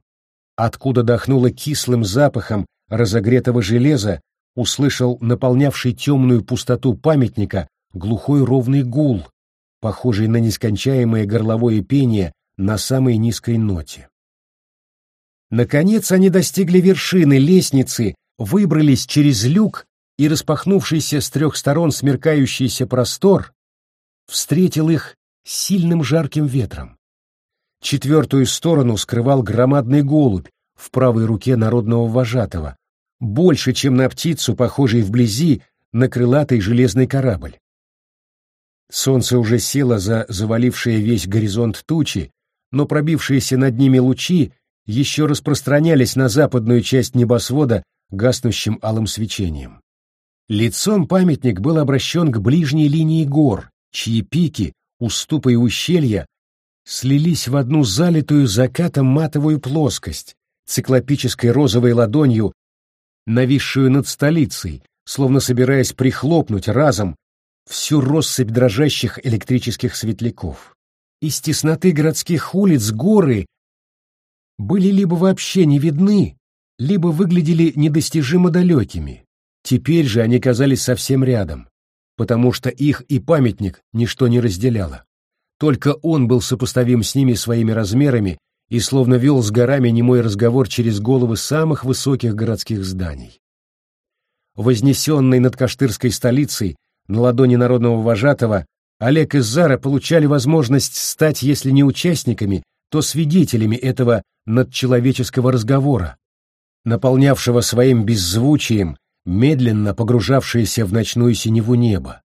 откуда дохнуло кислым запахом разогретого железа, услышал наполнявший темную пустоту памятника глухой ровный гул, похожий на нескончаемое горловое пение на самой низкой ноте. Наконец они достигли вершины лестницы, выбрались через люк, и распахнувшийся с трех сторон смеркающийся простор встретил их сильным жарким ветром. Четвертую сторону скрывал громадный голубь в правой руке народного вожатого, больше, чем на птицу, похожий вблизи на крылатый железный корабль. Солнце уже село за завалившие весь горизонт тучи, но пробившиеся над ними лучи еще распространялись на западную часть небосвода гаснущим алым свечением. Лицом памятник был обращен к ближней линии гор, чьи пики, уступы и ущелья слились в одну залитую закатом матовую плоскость, циклопической розовой ладонью, нависшую над столицей, словно собираясь прихлопнуть разом всю россыпь дрожащих электрических светляков. Из тесноты городских улиц горы были либо вообще не видны, либо выглядели недостижимо далекими. Теперь же они казались совсем рядом, потому что их и памятник ничто не разделяло. Только он был сопоставим с ними своими размерами и словно вел с горами немой разговор через головы самых высоких городских зданий. Вознесенный над Каштырской столицей, на ладони народного вожатого, Олег и Зара получали возможность стать, если не участниками, то свидетелями этого надчеловеческого разговора, наполнявшего своим беззвучием медленно погружавшееся в ночную синеву небо.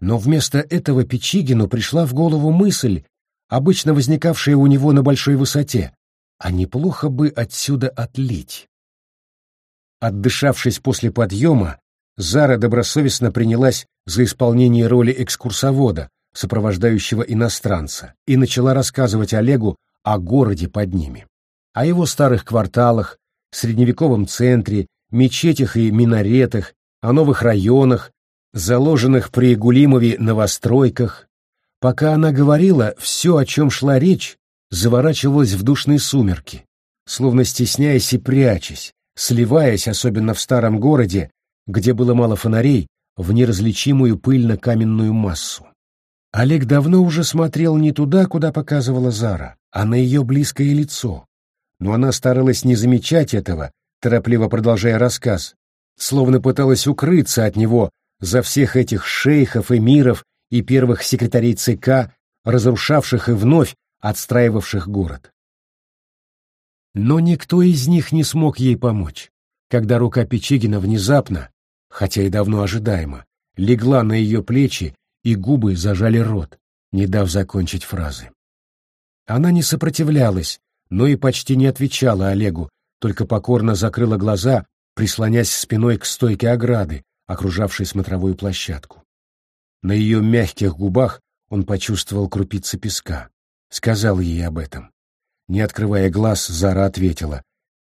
Но вместо этого Печигину пришла в голову мысль, обычно возникавшая у него на большой высоте, а неплохо бы отсюда отлить. Отдышавшись после подъема, Зара добросовестно принялась за исполнение роли экскурсовода, сопровождающего иностранца, и начала рассказывать Олегу о городе под ними, о его старых кварталах, средневековом центре, мечетях и минаретах, о новых районах, заложенных при Гулимове новостройках. Пока она говорила, все, о чем шла речь, заворачивалось в душные сумерки, словно стесняясь и прячась, сливаясь, особенно в старом городе, где было мало фонарей, в неразличимую пыльно-каменную массу. Олег давно уже смотрел не туда, куда показывала Зара, а на ее близкое лицо. Но она старалась не замечать этого, торопливо продолжая рассказ, словно пыталась укрыться от него за всех этих шейхов, эмиров и первых секретарей ЦК, разрушавших и вновь отстраивавших город. Но никто из них не смог ей помочь, когда рука Печигина внезапно, хотя и давно ожидаемо, легла на ее плечи и губы зажали рот, не дав закончить фразы. Она не сопротивлялась, но и почти не отвечала Олегу, только покорно закрыла глаза, прислонясь спиной к стойке ограды, окружавшей смотровую площадку. На ее мягких губах он почувствовал крупицы песка. Сказал ей об этом. Не открывая глаз, Зара ответила.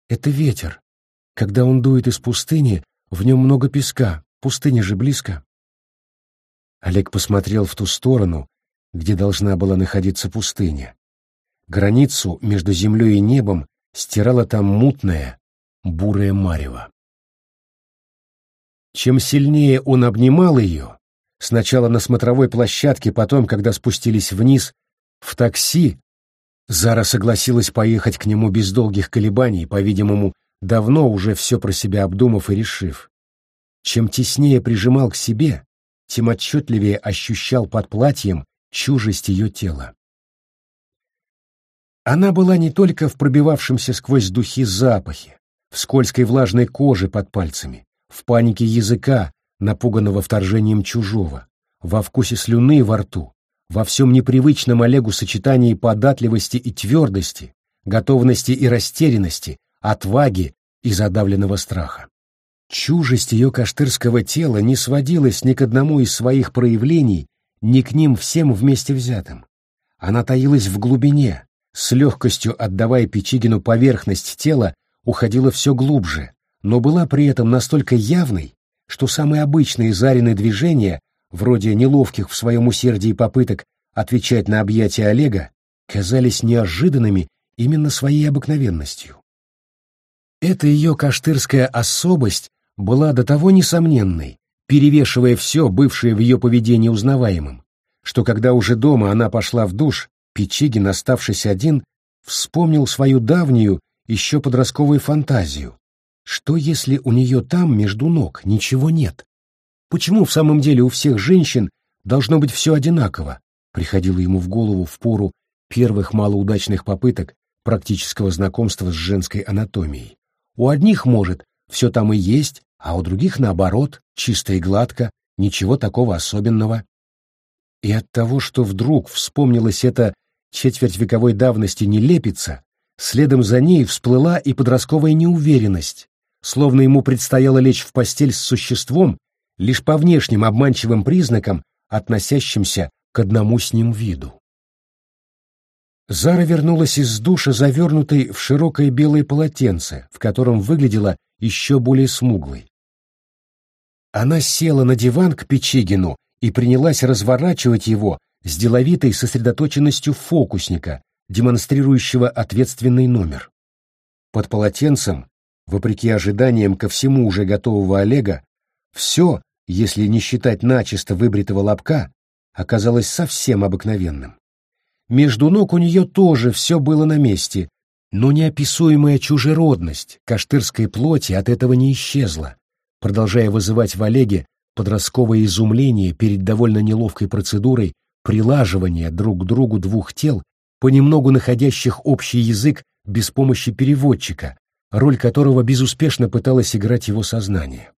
«Это ветер. Когда он дует из пустыни, в нем много песка. Пустыня же близко». Олег посмотрел в ту сторону, где должна была находиться пустыня. Границу между землей и небом стирала там мутная, бурая марево. Чем сильнее он обнимал ее, Сначала на смотровой площадке, потом, когда спустились вниз, в такси, Зара согласилась поехать к нему без долгих колебаний, по-видимому, давно уже все про себя обдумав и решив. Чем теснее прижимал к себе, тем отчетливее ощущал под платьем чужесть ее тела. Она была не только в пробивавшемся сквозь духи запахе, в скользкой влажной коже под пальцами, в панике языка, напуганного вторжением чужого, во вкусе слюны во рту, во всем непривычном Олегу сочетании податливости и твердости, готовности и растерянности, отваги и задавленного страха. Чужесть ее каштырского тела не сводилась ни к одному из своих проявлений, ни к ним всем вместе взятым. Она таилась в глубине, с легкостью отдавая Печигину поверхность тела, уходила все глубже, но была при этом настолько явной, что самые обычные Зарины движения, вроде неловких в своем усердии попыток отвечать на объятия Олега, казались неожиданными именно своей обыкновенностью. Эта ее каштырская особость была до того несомненной, перевешивая все, бывшее в ее поведении узнаваемым, что когда уже дома она пошла в душ, Печигин, оставшись один, вспомнил свою давнюю, еще подростковую фантазию, что если у нее там, между ног, ничего нет? Почему в самом деле у всех женщин должно быть все одинаково? Приходило ему в голову в пору первых малоудачных попыток практического знакомства с женской анатомией. У одних, может, все там и есть, а у других, наоборот, чисто и гладко, ничего такого особенного. И от того, что вдруг вспомнилась эта четверть вековой давности нелепица, следом за ней всплыла и подростковая неуверенность, словно ему предстояло лечь в постель с существом, лишь по внешним обманчивым признакам, относящимся к одному с ним виду. Зара вернулась из душа, завернутой в широкое белое полотенце, в котором выглядела еще более смуглой. Она села на диван к Печигину и принялась разворачивать его с деловитой сосредоточенностью фокусника, демонстрирующего ответственный номер. Под полотенцем Вопреки ожиданиям ко всему уже готового Олега, все, если не считать начисто выбритого лобка, оказалось совсем обыкновенным. Между ног у нее тоже все было на месте, но неописуемая чужеродность каштырской плоти от этого не исчезла, продолжая вызывать в Олеге подростковое изумление перед довольно неловкой процедурой прилаживания друг к другу двух тел, понемногу находящих общий язык без помощи переводчика, роль которого безуспешно пыталась играть его сознание.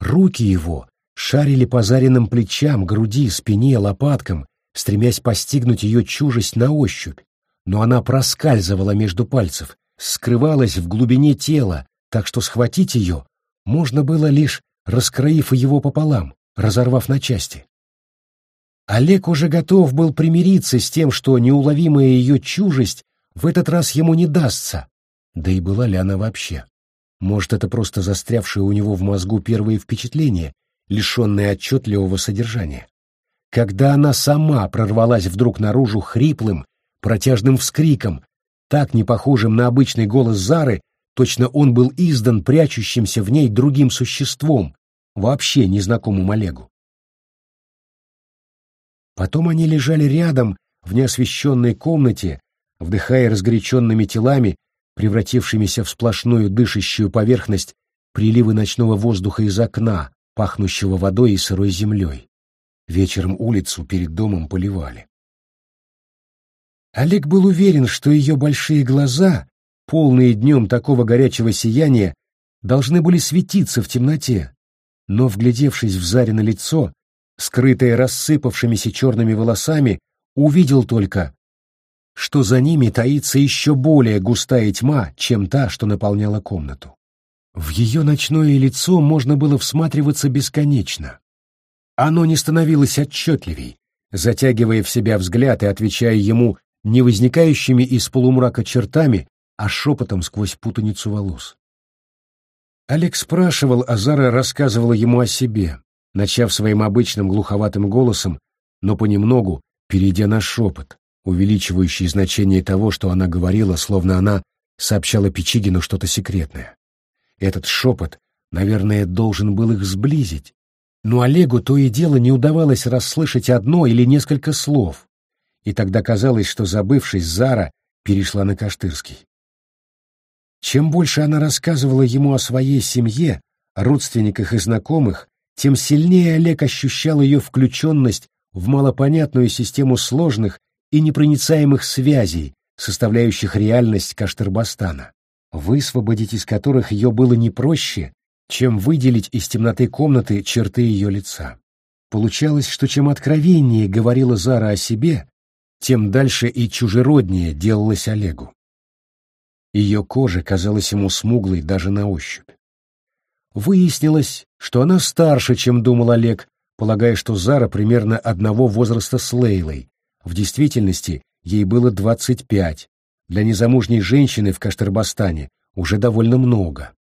Руки его шарили по заренным плечам, груди, спине, лопаткам, стремясь постигнуть ее чужесть на ощупь, но она проскальзывала между пальцев, скрывалась в глубине тела, так что схватить ее можно было лишь раскроив его пополам, разорвав на части. Олег уже готов был примириться с тем, что неуловимая ее чужесть в этот раз ему не дастся, да и была ли она вообще? Может, это просто застрявшее у него в мозгу первые впечатления, лишенные отчетливого содержания? Когда она сама прорвалась вдруг наружу хриплым, протяжным вскриком, так не похожим на обычный голос Зары, точно он был издан прячущимся в ней другим существом, вообще незнакомым Олегу. Потом они лежали рядом в неосвещенной комнате, вдыхая разгоряченными телами превратившимися в сплошную дышащую поверхность приливы ночного воздуха из окна, пахнущего водой и сырой землей. Вечером улицу перед домом поливали. Олег был уверен, что ее большие глаза, полные днем такого горячего сияния, должны были светиться в темноте, но, вглядевшись в Заре лицо, скрытое рассыпавшимися черными волосами, увидел только, что за ними таится еще более густая тьма, чем та, что наполняла комнату. В ее ночное лицо можно было всматриваться бесконечно. Оно не становилось отчетливей, затягивая в себя взгляд и отвечая ему не возникающими из полумрака чертами, а шепотом сквозь путаницу волос. Алекс спрашивал, а Зара рассказывала ему о себе, начав своим обычным глуховатым голосом, но понемногу перейдя на шепот, увеличивающий значение того, что она говорила, словно она сообщала Печигину что-то секретное. Этот шепот, наверное, должен был их сблизить, Но Олегу то и дело не удавалось расслышать одно или несколько слов, и тогда казалось, что, забывшись, Зара перешла на Каштырский. Чем больше она рассказывала ему о своей семье, родственниках и знакомых, тем сильнее Олег ощущал ее включенность в малопонятную систему сложных и непроницаемых связей, составляющих реальность Каштырбастана, высвободить из которых ее было не проще, чем выделить из темноты комнаты черты ее лица. Получалось, что чем откровеннее говорила Зара о себе, тем дальше и чужероднее делалась Олегу. Ее кожа казалась ему смуглой даже на ощупь. Выяснилось, что она старше, чем думал Олег, полагая, что Зара примерно одного возраста с Лейлой. В действительности ей было 25. Для незамужней женщины в Каштырбастане уже довольно много.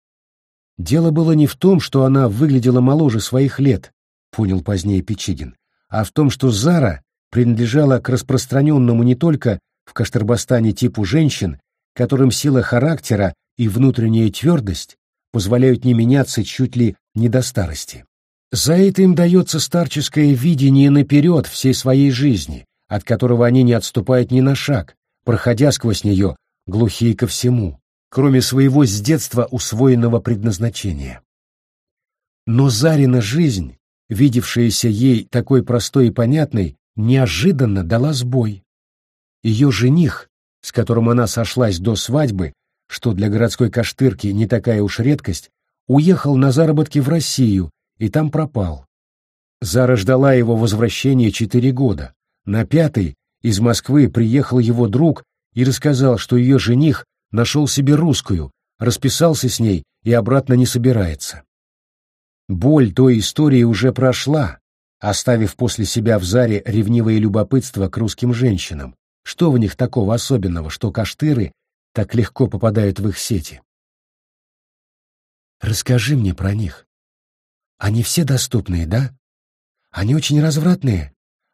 Дело было не в том, что она выглядела моложе своих лет, понял позднее Печигин, а в том, что Зара принадлежала к распространенному не только в Каштырбастане типу женщин, которым сила характера и внутренняя твердость позволяют не меняться чуть ли не до старости. За это им дается старческое видение наперед всей своей жизни, от которого они не отступают ни на шаг, проходя сквозь нее, глухие ко всему, кроме своего с детства усвоенного предназначения. Но Зарина жизнь, видевшаяся ей такой простой и понятной, неожиданно дала сбой. Ее жених, с которым она сошлась до свадьбы, что для городской каштырки не такая уж редкость, уехал на заработки в Россию и там пропал. Зара ждала его возвращения четыре года. На пятый из Москвы приехал его друг и рассказал, что ее жених нашел себе русскую, расписался с ней и обратно не собирается. Боль той истории уже прошла, оставив после себя в Заре ревнивое любопытство к русским женщинам. Что в них такого особенного, что каштыры так легко попадают в их сети? Расскажи мне про них. Они все доступные, да? Они очень развратные.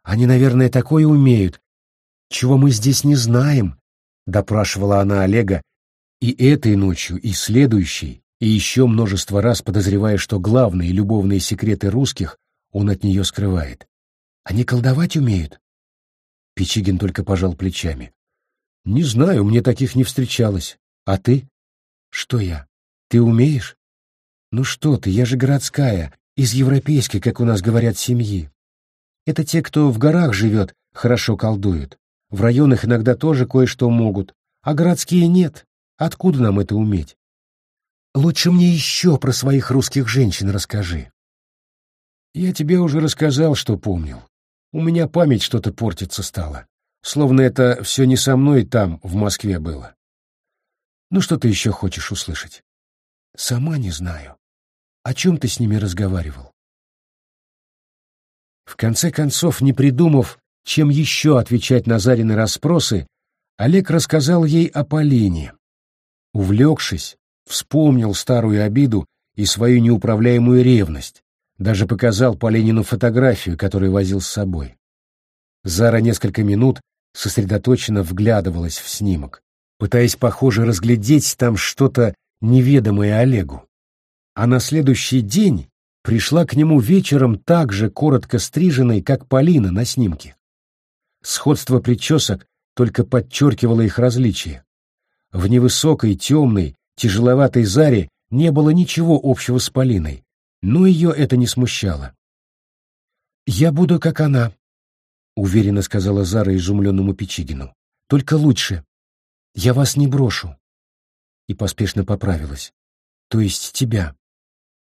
Они, наверное, такое умеют, чего мы здесь не знаем, — допрашивала она Олега и этой ночью, и следующей, и еще множество раз подозревая, что главные любовные секреты русских он от нее скрывает. Они колдовать умеют? Печигин только пожал плечами. Не знаю, мне таких не встречалось. А ты? Что я? Ты умеешь? Ну что ты, я же городская, из европейской, как у нас говорят, семьи. Это те, кто в горах живет, хорошо колдуют. В районах иногда тоже кое-что могут, а городские нет. Откуда нам это уметь? Лучше мне еще про своих русских женщин расскажи. Я тебе уже рассказал, что помнил. У меня память что-то портиться стала. Словно это все не со мной там, в Москве было. Ну что ты еще хочешь услышать? Сама не знаю. О чем ты с ними разговаривал? В конце концов, не придумав, чем еще отвечать на Зарины расспросы, Олег рассказал ей о Полине. Увлекшись, вспомнил старую обиду и свою неуправляемую ревность, даже показал Полинину фотографию, которую возил с собой. Зара несколько минут сосредоточенно вглядывалась в снимок, пытаясь, похоже, разглядеть там что-то неведомое Олегу. А на следующий день пришла к нему вечером так же коротко стриженной, как Полина на снимке. Сходство причесок только подчеркивало их различия. В невысокой, темной, тяжеловатой Заре не было ничего общего с Полиной, но ее это не смущало. «Я буду как она», — уверенно сказала Зара изумленному Печигину. «Только лучше. Я вас не брошу». И поспешно поправилась. «То есть тебя».